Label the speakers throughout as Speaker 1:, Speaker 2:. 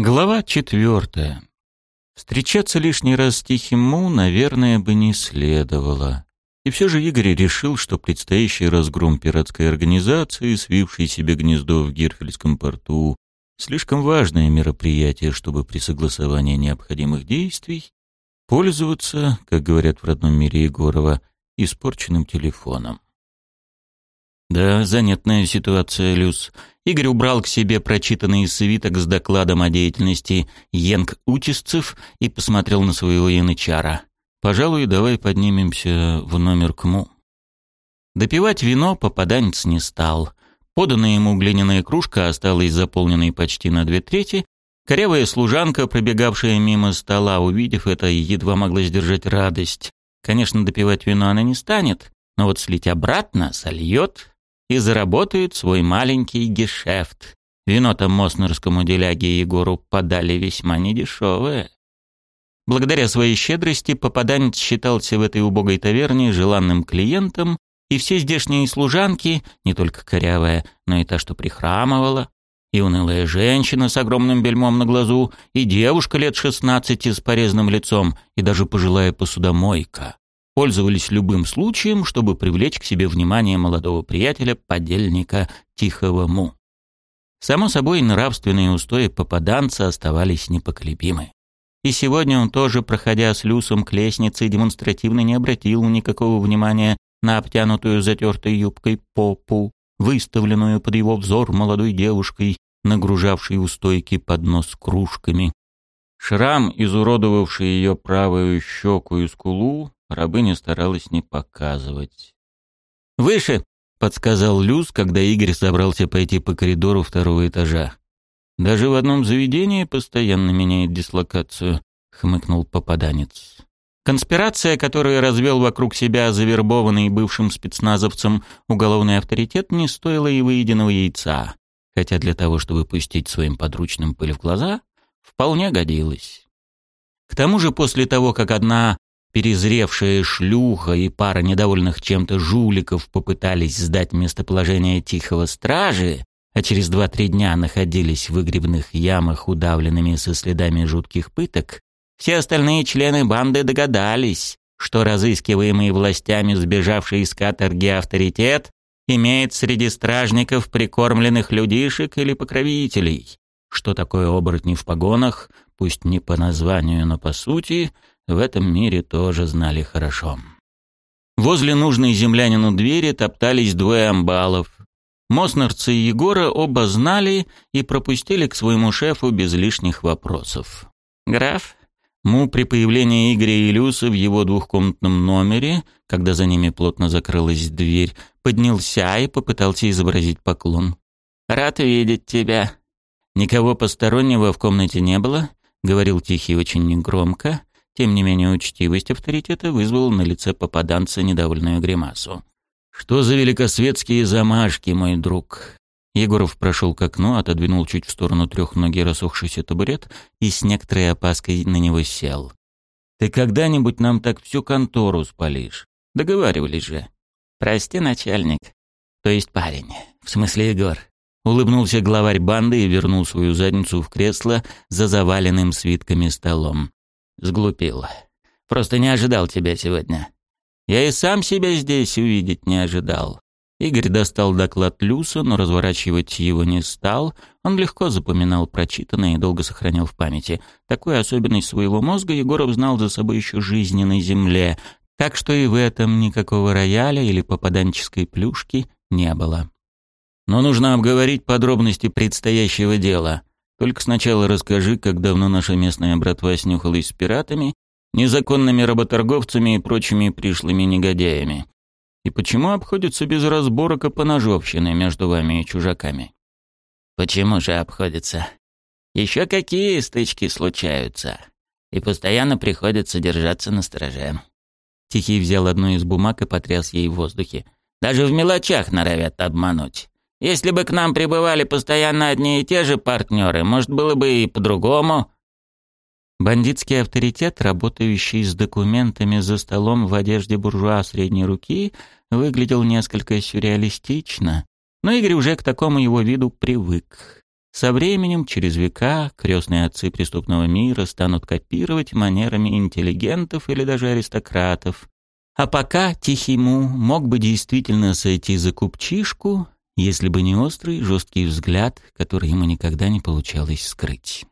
Speaker 1: Глава четвертая. Встречаться лишний раз с Тихим наверное, бы не следовало. И все же Игорь решил, что предстоящий разгром пиратской организации, свившей себе гнездо в Гирфельском порту, слишком важное мероприятие, чтобы при согласовании необходимых действий пользоваться, как говорят в родном мире Егорова, испорченным телефоном. Да, занятная ситуация, Люс. Игорь убрал к себе прочитанный свиток с докладом о деятельности Йенг Утисцев и посмотрел на своего янычара. «Пожалуй, давай поднимемся в номер к Му». Допивать вино попаданец не стал. Поданная ему глиняная кружка осталась заполненной почти на две трети. Корявая служанка, пробегавшая мимо стола, увидев это, едва могла сдержать радость. Конечно, допивать вино она не станет, но вот слить обратно сольет и заработают свой маленький гешефт. Вино-то моснерскому деляге Егору подали весьма недешевое. Благодаря своей щедрости попаданец считался в этой убогой таверне желанным клиентом, и все здешние служанки, не только корявая, но и та, что прихрамывала, и унылая женщина с огромным бельмом на глазу, и девушка лет шестнадцати с порезанным лицом, и даже пожилая посудомойка пользовались любым случаем, чтобы привлечь к себе внимание молодого приятеля, подельника Тихого Му. Само собой, нравственные устои попаданца оставались непоколебимы. И сегодня он тоже, проходя с Люсом к лестнице, демонстративно не обратил никакого внимания на обтянутую затертой юбкой попу, выставленную под его взор молодой девушкой, нагружавшей у стойки поднос кружками. Шрам, изуродовавший ее правую щеку и скулу, рабыня старалась не показывать. «Выше!» — подсказал Люс, когда Игорь собрался пойти по коридору второго этажа. «Даже в одном заведении постоянно меняет дислокацию», — хмыкнул попаданец. Конспирация, которую развел вокруг себя завербованный бывшим спецназовцем уголовный авторитет, не стоила и выеденного яйца, хотя для того, чтобы пустить своим подручным пыль в глаза, вполне годилась. К тому же после того, как одна перезревшая шлюха и пара недовольных чем-то жуликов попытались сдать местоположение тихого стражи, а через два-три дня находились в выгребных ямах, удавленными со следами жутких пыток, все остальные члены банды догадались, что разыскиваемый властями сбежавший из каторги авторитет имеет среди стражников прикормленных людишек или покровителей. Что такое оборотни в погонах, пусть не по названию, но по сути, в этом мире тоже знали хорошо. Возле нужной землянину двери топтались двое амбалов. Моснерцы и Егора оба знали и пропустили к своему шефу без лишних вопросов. «Граф?» Му при появлении Игоря и Люса в его двухкомнатном номере, когда за ними плотно закрылась дверь, поднялся и попытался изобразить поклон. «Рад видеть тебя». Никого постороннего в комнате не было, говорил Тихий очень негромко, тем не менее, учтивость авторитета вызвала на лице попаданца недовольную гримасу. «Что за великосветские замашки, мой друг?» Егоров прошел к окну, отодвинул чуть в сторону трехногий рассохшийся табурет и с некоторой опаской на него сел. «Ты когда-нибудь нам так всю контору спалишь? Договаривались же». «Прости, начальник. То есть парень. В смысле Егор». Улыбнулся главарь банды и вернул свою задницу в кресло за заваленным свитками столом. Сглупил. Просто не ожидал тебя сегодня. Я и сам себя здесь увидеть не ожидал. Игорь достал доклад Люса, но разворачивать его не стал. Он легко запоминал прочитанное и долго сохранял в памяти. Такую особенность своего мозга Егоров знал за собой еще жизни на земле, так что и в этом никакого рояля или попаданческой плюшки не было. Но нужно обговорить подробности предстоящего дела. Только сначала расскажи, как давно наша местная братва снюхалась с пиратами, незаконными работорговцами и прочими пришлыми негодяями. И почему обходится без разборок и поножовщины между вами и чужаками? Почему же обходится? Еще какие стычки случаются. И постоянно приходится держаться на стороже. Тихий взял одну из бумаг и потряс ей в воздухе. Даже в мелочах норовят обмануть. Если бы к нам прибывали постоянно одни и те же партнеры, может, было бы и по-другому». Бандитский авторитет, работающий с документами за столом в одежде буржуа средней руки, выглядел несколько сюрреалистично, но Игорь уже к такому его виду привык. Со временем, через века, крестные отцы преступного мира станут копировать манерами интеллигентов или даже аристократов. А пока Тихий Му мог бы действительно сойти за купчишку, если бы не острый, жесткий взгляд, который ему никогда не получалось скрыть.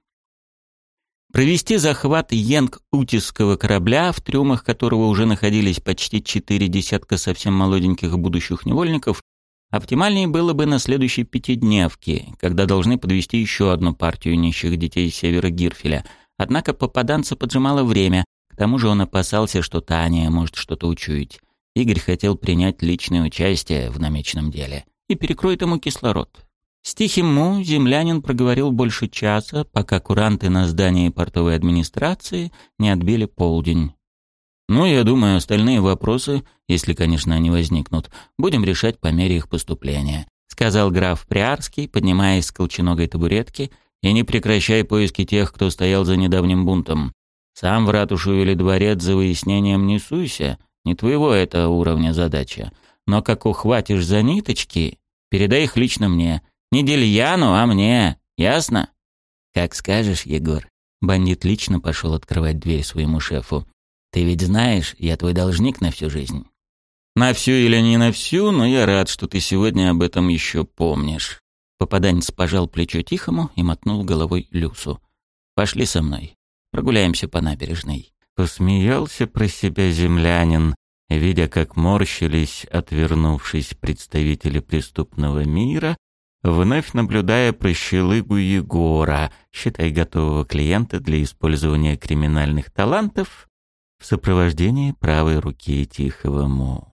Speaker 1: Провести захват Йенг-Утисского корабля, в трюмах которого уже находились почти четыре десятка совсем молоденьких будущих невольников, оптимальнее было бы на следующей пятидневке, когда должны подвести еще одну партию нищих детей севера Гирфеля. Однако попаданца поджимало время, к тому же он опасался, что Таня может что-то учуять. Игорь хотел принять личное участие в намеченном деле — и перекроет ему кислород. С тихим землянин проговорил больше часа, пока куранты на здании портовой администрации не отбили полдень. «Ну, я думаю, остальные вопросы, если, конечно, они возникнут, будем решать по мере их поступления», сказал граф Приарский, поднимаясь с колченогой табуретки, «и не прекращай поиски тех, кто стоял за недавним бунтом. Сам в ратушу или дворец за выяснением не суйся, не твоего это уровня задача. Но как ухватишь за ниточки, передай их лично мне. Не Дельяну, а мне. Ясно? Как скажешь, Егор. Бандит лично пошел открывать дверь своему шефу. Ты ведь знаешь, я твой должник на всю жизнь. На всю или не на всю, но я рад, что ты сегодня об этом еще помнишь. Попаданец пожал плечо Тихому и мотнул головой Люсу. «Пошли со мной. Прогуляемся по набережной». Посмеялся про себя землянин, видя, как морщились, отвернувшись представители преступного мира, вновь наблюдая прощелыгу Егора, считай готового клиента для использования криминальных талантов, в сопровождении правой руки Тихого Му.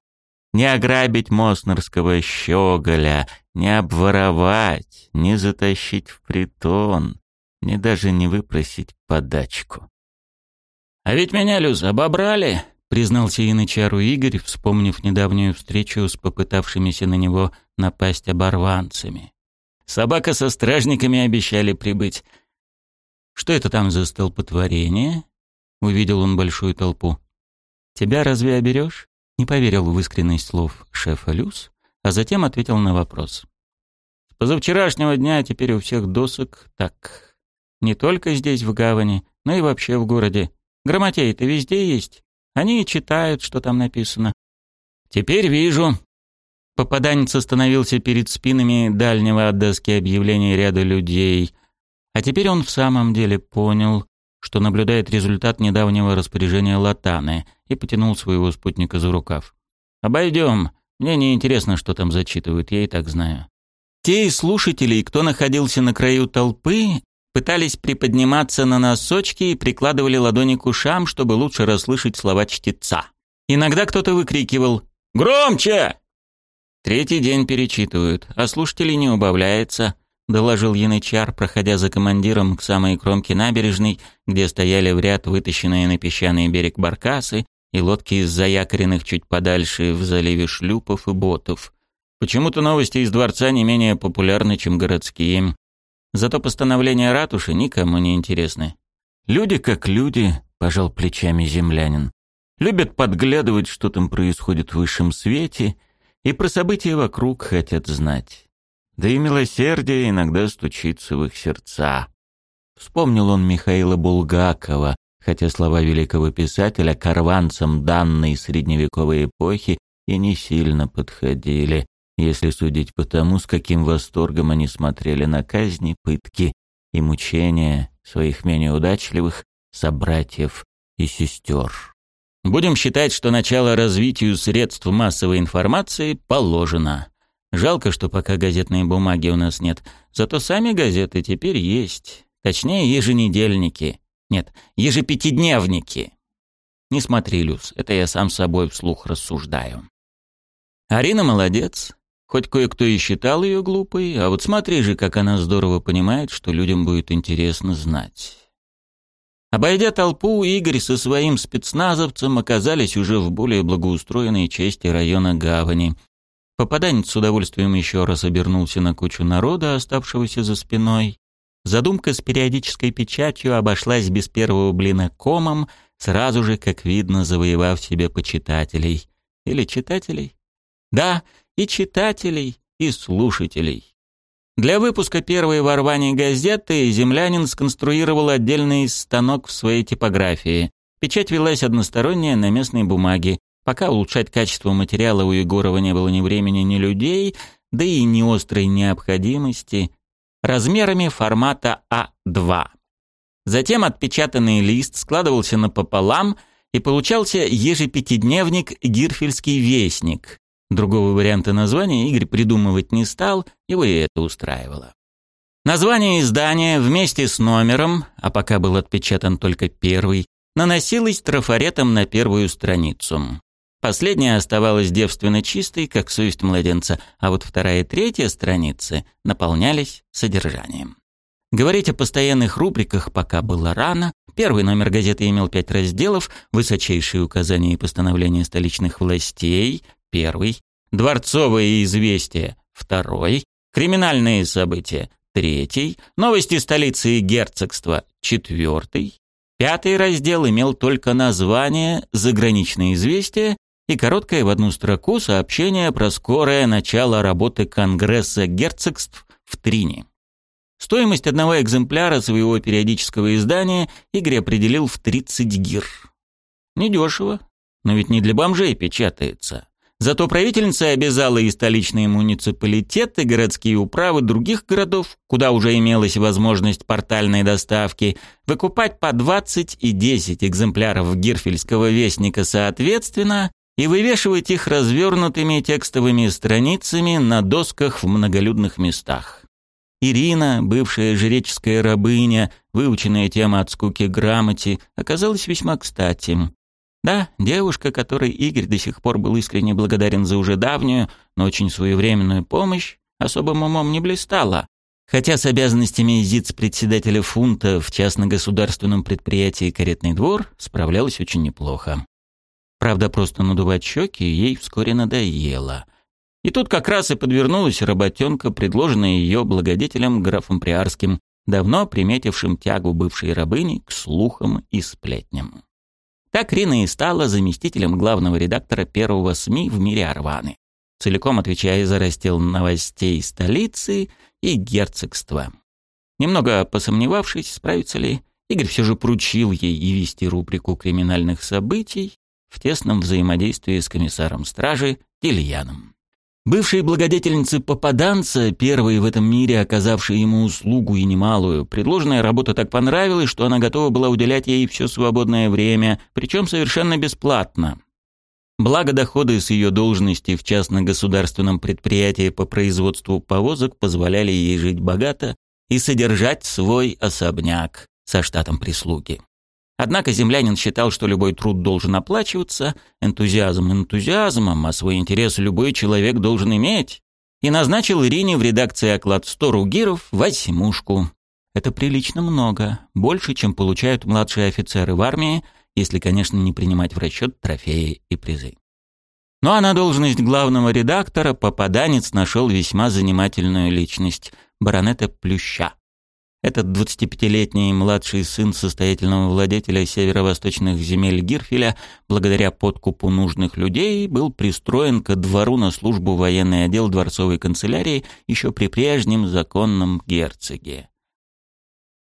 Speaker 1: Не ограбить Моснерского щеголя, не обворовать, не затащить в притон, не даже не выпросить подачку. «А ведь меня, Люз, обобрали!» Признался янычару Игорь, вспомнив недавнюю встречу с попытавшимися на него напасть оборванцами. Собака со стражниками обещали прибыть. Что это там за столпотворение? Увидел он большую толпу. Тебя разве оберешь? Не поверил в искренность слов шефа Люс, а затем ответил на вопрос. С позавчерашнего дня теперь у всех досок так. Не только здесь, в гавани, но и вообще в городе. Грамотей-то везде есть. Они читают, что там написано. Теперь вижу. Попаданец остановился перед спинами дальнего от доски объявлений ряда людей. А теперь он в самом деле понял, что наблюдает результат недавнего распоряжения Латаны и потянул своего спутника за рукав. «Обойдем. Мне не интересно, что там зачитывают, я и так знаю». Те из слушателей, кто находился на краю толпы, пытались приподниматься на носочки и прикладывали ладони к ушам, чтобы лучше расслышать слова чтеца. Иногда кто-то выкрикивал «Громче!». Третий день перечитывают, а слушателей не убавляется, доложил янычар, проходя за командиром к самой кромке набережной, где стояли в ряд вытащенные на песчаный берег баркасы и лодки из заякоренных чуть подальше в заливе шлюпов и ботов. Почему-то новости из дворца не менее популярны, чем городские. Зато постановления ратуши никому не интересны. Люди как люди, пожал плечами землянин. Любят подглядывать, что там происходит в высшем свете, и про события вокруг хотят знать. Да и милосердие иногда стучится в их сердца. Вспомнил он Михаила Булгакова, хотя слова великого писателя карванцам данной средневековой эпохи и не сильно подходили если судить по тому, с каким восторгом они смотрели на казни, пытки и мучения своих менее удачливых собратьев и сестер. Будем считать, что начало развитию средств массовой информации положено. Жалко, что пока газетной бумаги у нас нет, зато сами газеты теперь есть. Точнее, еженедельники. Нет, ежепятидневники. Не смотри, Люс, это я сам собой вслух рассуждаю. Арина молодец. Хоть кое-кто и считал ее глупой, а вот смотри же, как она здорово понимает, что людям будет интересно знать. Обойдя толпу, Игорь со своим спецназовцем оказались уже в более благоустроенной части района гавани. Попаданец с удовольствием еще раз обернулся на кучу народа, оставшегося за спиной. Задумка с периодической печатью обошлась без первого блина комом, сразу же, как видно, завоевав себе почитателей. Или читателей? Да, и читателей, и слушателей. Для выпуска первой в газеты землянин сконструировал отдельный станок в своей типографии. Печать велась односторонняя на местной бумаге. Пока улучшать качество материала у Егорова не было ни времени, ни людей, да и ни острой необходимости. Размерами формата А2. Затем отпечатанный лист складывался напополам, и получался ежепятидневник «Гирфельский вестник», Другого варианта названия Игорь придумывать не стал, его и это устраивало. Название издания вместе с номером, а пока был отпечатан только первый, наносилось трафаретом на первую страницу. Последняя оставалась девственно чистой, как совесть младенца, а вот вторая и третья страницы наполнялись содержанием. Говорить о постоянных рубриках пока было рано. Первый номер газеты имел пять разделов, высочайшие указания и постановления столичных властей, первый, дворцовые известия – второй, криминальные события – третий, новости столицы и герцогства – четвертый, пятый раздел имел только название «Заграничные известия» и короткое в одну строку сообщение про скорое начало работы Конгресса герцогств в Трине. Стоимость одного экземпляра своего периодического издания Игорь определил в 30 гир. Недешево, но ведь не для бомжей печатается. Зато правительница обязала и столичные муниципалитеты, городские управы других городов, куда уже имелась возможность портальной доставки, выкупать по 20 и 10 экземпляров Гирфельского вестника соответственно и вывешивать их развернутыми текстовыми страницами на досках в многолюдных местах. Ирина, бывшая жреческая рабыня, выученная тема от скуки грамоте, оказалась весьма кстати. Да, девушка, которой Игорь до сих пор был искренне благодарен за уже давнюю, но очень своевременную помощь, особым умом не блистала. Хотя с обязанностями зиц-председателя фунта в частно-государственном предприятии «Каретный двор» справлялась очень неплохо. Правда, просто надувать щеки ей вскоре надоело. И тут как раз и подвернулась работенка, предложенная ее благодетелем графом Приарским, давно приметившим тягу бывшей рабыни к слухам и сплетням. Так Рина и стала заместителем главного редактора первого СМИ в мире Арваны, целиком отвечая за раздел новостей столицы и герцогства. Немного посомневавшись, справится ли, Игорь все же поручил ей и вести рубрику криминальных событий в тесном взаимодействии с комиссаром стражи Ильяном. Бывшей благодетельнице попаданца, первой в этом мире оказавшей ему услугу и немалую, предложенная работа так понравилась, что она готова была уделять ей все свободное время, причем совершенно бесплатно. Благо доходы с ее должности в частно-государственном предприятии по производству повозок позволяли ей жить богато и содержать свой особняк со штатом прислуги. Однако землянин считал, что любой труд должен оплачиваться, энтузиазм энтузиазмом, а свой интерес любой человек должен иметь, и назначил Ирине в редакции оклад 100 ругиров восьмушку. Это прилично много, больше, чем получают младшие офицеры в армии, если, конечно, не принимать в расчет трофеи и призы. Ну а на должность главного редактора попаданец нашел весьма занимательную личность – баронета Плюща. Этот 25-летний младший сын состоятельного владетеля северо-восточных земель Гирфеля, благодаря подкупу нужных людей, был пристроен ко двору на службу военный отдел дворцовой канцелярии еще при прежнем законном герцоге.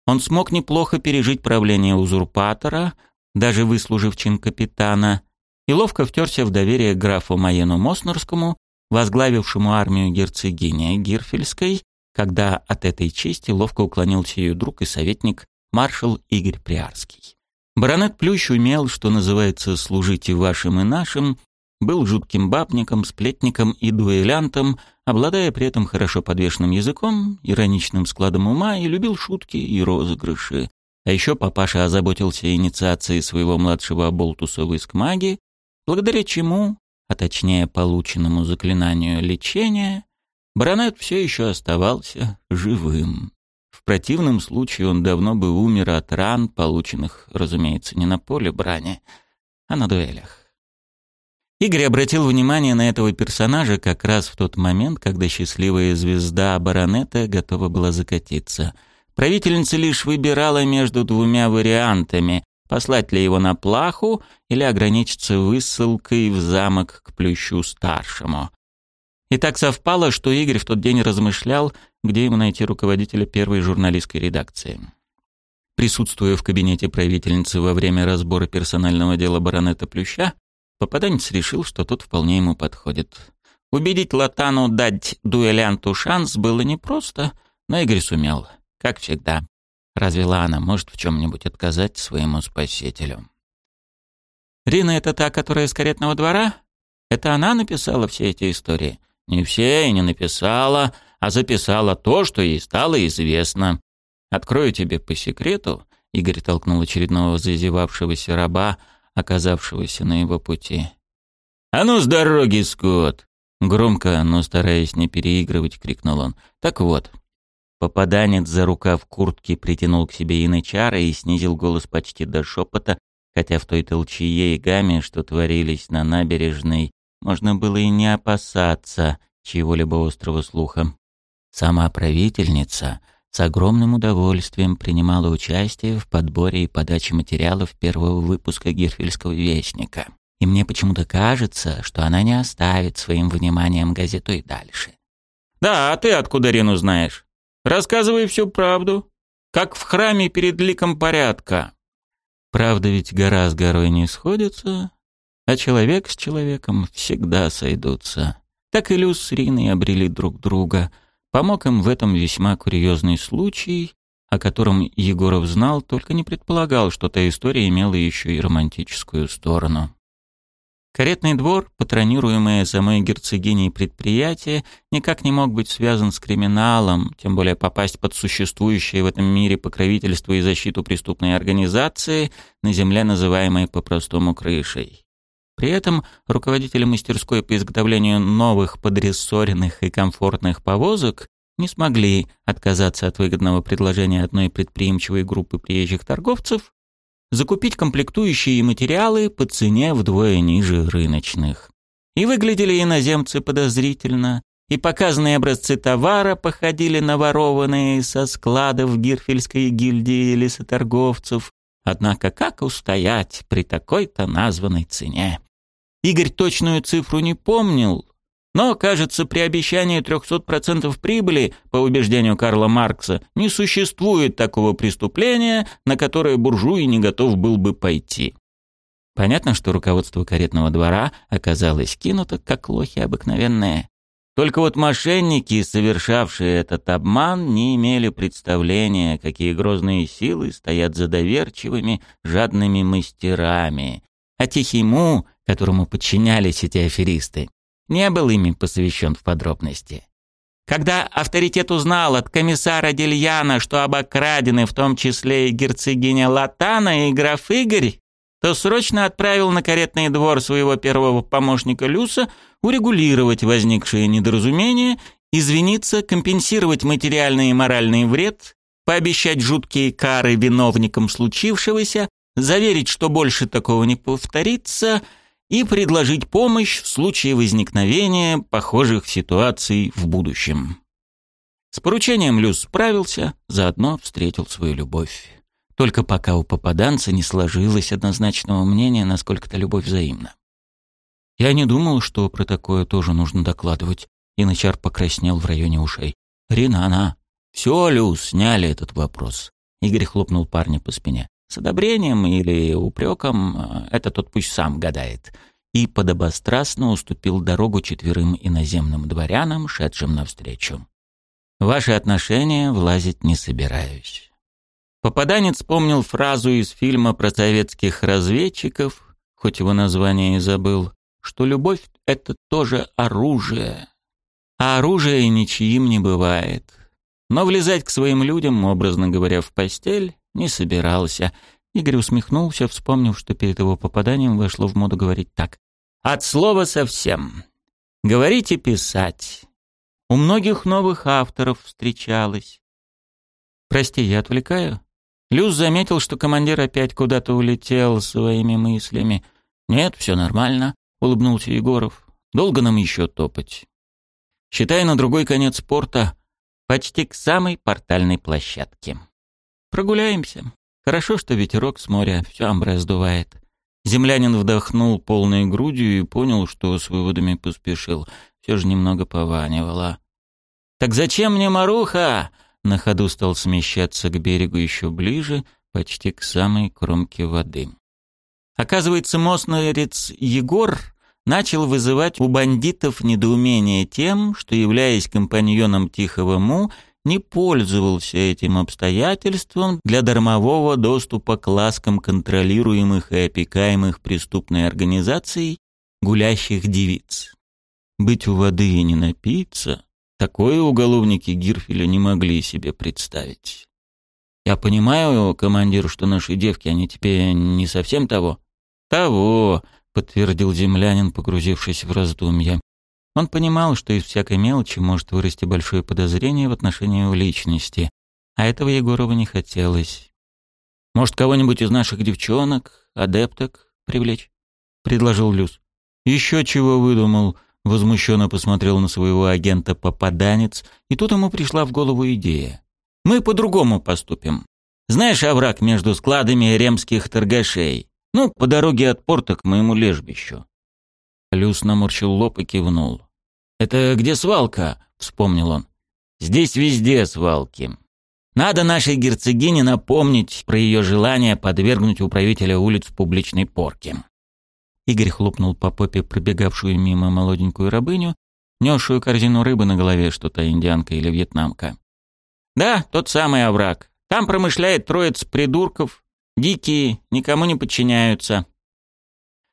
Speaker 1: Он смог неплохо пережить правление узурпатора, даже выслужив чин капитана, и ловко втерся в доверие графу Маену Моснерскому, возглавившему армию герцогини Гирфельской, когда от этой чести ловко уклонился ее друг и советник маршал Игорь Приарский. Баронет Плющ умел, что называется, служить и вашим, и нашим, был жутким бабником, сплетником и дуэлянтом, обладая при этом хорошо подвешенным языком, ироничным складом ума и любил шутки и розыгрыши. А еще папаша озаботился инициацией своего младшего оболтуса в искмаги, благодаря чему, а точнее полученному заклинанию лечения, Баронет все еще оставался живым. В противном случае он давно бы умер от ран, полученных, разумеется, не на поле брани, а на дуэлях. Игорь обратил внимание на этого персонажа как раз в тот момент, когда счастливая звезда баронета готова была закатиться. Правительница лишь выбирала между двумя вариантами — послать ли его на плаху или ограничиться высылкой в замок к Плющу-старшему. И так совпало, что Игорь в тот день размышлял, где ему найти руководителя первой журналистской редакции. Присутствуя в кабинете правительницы во время разбора персонального дела баронета Плюща, попаданец решил, что тот вполне ему подходит. Убедить Латану дать дуэлянту шанс было непросто, но Игорь сумел, как всегда. Разве Лана может в чем-нибудь отказать своему спасителю? «Рина — это та, которая из каретного двора? Это она написала все эти истории?» Не все и не написала, а записала то, что ей стало известно. Открою тебе по секрету, Игорь толкнул очередного зазевавшегося раба, оказавшегося на его пути. «А ну с дороги, Скотт!» Громко, но стараясь не переигрывать, крикнул он. «Так вот». Попаданец за рукав куртки притянул к себе янычара и снизил голос почти до шепота, хотя в той толчее и гамме, что творились на набережной, можно было и не опасаться чьего-либо острого слуха. Сама правительница с огромным удовольствием принимала участие в подборе и подаче материалов первого выпуска Гирфельского вестника. И мне почему-то кажется, что она не оставит своим вниманием газету и дальше. «Да, а ты откуда Рину знаешь? Рассказывай всю правду. Как в храме перед ликом порядка». Правда ведь гора с горой не сходится, а человек с человеком всегда сойдутся. Так и Люс с Риной обрели друг друга. Помог им в этом весьма курьезный случай, о котором Егоров знал, только не предполагал, что та история имела еще и романтическую сторону. Каретный двор, патронируемое самой герцогиней предприятие, никак не мог быть связан с криминалом, тем более попасть под существующее в этом мире покровительство и защиту преступной организации на земле, называемой по-простому крышей. При этом руководители мастерской по изготовлению новых подрессоренных и комфортных повозок не смогли отказаться от выгодного предложения одной предприимчивой группы приезжих торговцев закупить комплектующие и материалы по цене вдвое ниже рыночных. И выглядели иноземцы подозрительно, и показанные образцы товара походили на ворованные со складов Гирфельской гильдии лесоторговцев. Однако как устоять при такой-то названной цене? Игорь точную цифру не помнил, но, кажется, при обещании 300% прибыли, по убеждению Карла Маркса, не существует такого преступления, на которое буржуй не готов был бы пойти. Понятно, что руководство каретного двора оказалось кинуто, как лохи обыкновенные. Только вот мошенники, совершавшие этот обман, не имели представления, какие грозные силы стоят за доверчивыми, жадными мастерами. А Тихий Му которому подчинялись эти аферисты, не был ими посвящен в подробности. Когда авторитет узнал от комиссара Дельяна, что обокрадены в том числе и герцогиня Латана и граф Игорь, то срочно отправил на каретный двор своего первого помощника Люса урегулировать возникшее недоразумение, извиниться, компенсировать материальный и моральный вред, пообещать жуткие кары виновникам случившегося, заверить, что больше такого не повторится – и предложить помощь в случае возникновения похожих ситуаций в будущем. С поручением Люс справился, заодно встретил свою любовь. Только пока у попаданца не сложилось однозначного мнения, насколько-то любовь взаимна. Я не думал, что про такое тоже нужно докладывать, и начар покраснел в районе ушей. «Рина, она...» «Все, Люс, сняли этот вопрос». Игорь хлопнул парня по спине. С одобрением или упреком э, это тот пусть сам гадает. И подобострастно уступил дорогу четверым иноземным дворянам, шедшим навстречу. ваши отношения влазить не собираюсь. Попаданец помнил фразу из фильма про советских разведчиков, хоть его название и забыл, что любовь — это тоже оружие. А оружие ничьим не бывает. Но влезать к своим людям, образно говоря, в постель, не собирался. Игорь усмехнулся, вспомнив, что перед его попаданием вошло в моду говорить так. «От слова совсем. Говорить и писать. У многих новых авторов встречалось». «Прости, я отвлекаю?» Люс заметил, что командир опять куда-то улетел своими мыслями. «Нет, все нормально», — улыбнулся Егоров. «Долго нам еще топать?» «Считай, на другой конец порта, почти к самой портальной площадке». Прогуляемся. Хорошо, что ветерок с моря все амбре сдувает. Землянин вдохнул полной грудью и понял, что с выводами поспешил. Все же немного пованивало. «Так зачем мне Маруха?» На ходу стал смещаться к берегу еще ближе, почти к самой кромке воды. Оказывается, мостнорец Егор начал вызывать у бандитов недоумение тем, что, являясь компаньоном Тихого Му, не пользовался этим обстоятельством для дармового доступа к ласкам контролируемых и опекаемых преступной организацией гулящих девиц. Быть у воды и не напиться — такое уголовники Гирфеля не могли себе представить. Я понимаю, командир, что наши девки, они теперь не совсем того. Того, подтвердил землянин, погрузившись в раздумья. Он понимал, что из всякой мелочи может вырасти большое подозрение в отношении его личности, а этого Егорову не хотелось. «Может, кого-нибудь из наших девчонок, адепток привлечь?» — предложил Люс. «Еще чего выдумал?» — возмущенно посмотрел на своего агента попаданец, и тут ему пришла в голову идея. «Мы по-другому поступим. Знаешь овраг между складами ремских торгашей? Ну, по дороге от порта к моему лежбищу. Люс наморщил лоб и кивнул. «Это где свалка?» — вспомнил он. «Здесь везде свалки. Надо нашей герцогине напомнить про ее желание подвергнуть управителя улиц публичной порке». Игорь хлопнул по попе пробегавшую мимо молоденькую рабыню, несшую корзину рыбы на голове, что-то индианка или вьетнамка. «Да, тот самый овраг. Там промышляет троиц придурков, дикие, никому не подчиняются.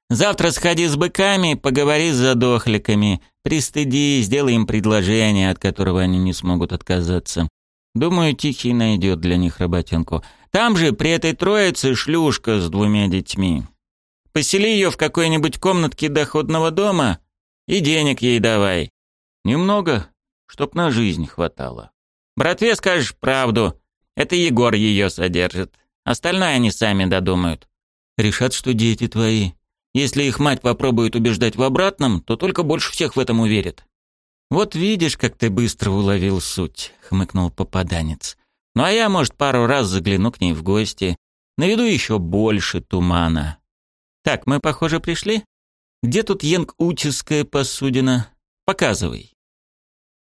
Speaker 1: Завтра сходи с быками, поговори с задохликами, пристыди, сделай им предложение, от которого они не смогут отказаться. Думаю, Тихий найдет для них работенку. Там же, при этой троице, шлюшка с двумя детьми. Посели ее в какой-нибудь комнатке доходного дома и денег ей давай. Немного, чтоб на жизнь хватало. Братве скажешь правду. Это Егор ее содержит. Остальное они сами додумают. Решат, что дети твои. Если их мать попробует убеждать в обратном, то только больше всех в этом уверит. «Вот видишь, как ты быстро уловил суть», — хмыкнул попаданец. «Ну а я, может, пару раз загляну к ней в гости. Наведу еще больше тумана. Так, мы, похоже, пришли? Где тут янг-утиская посудина? Показывай».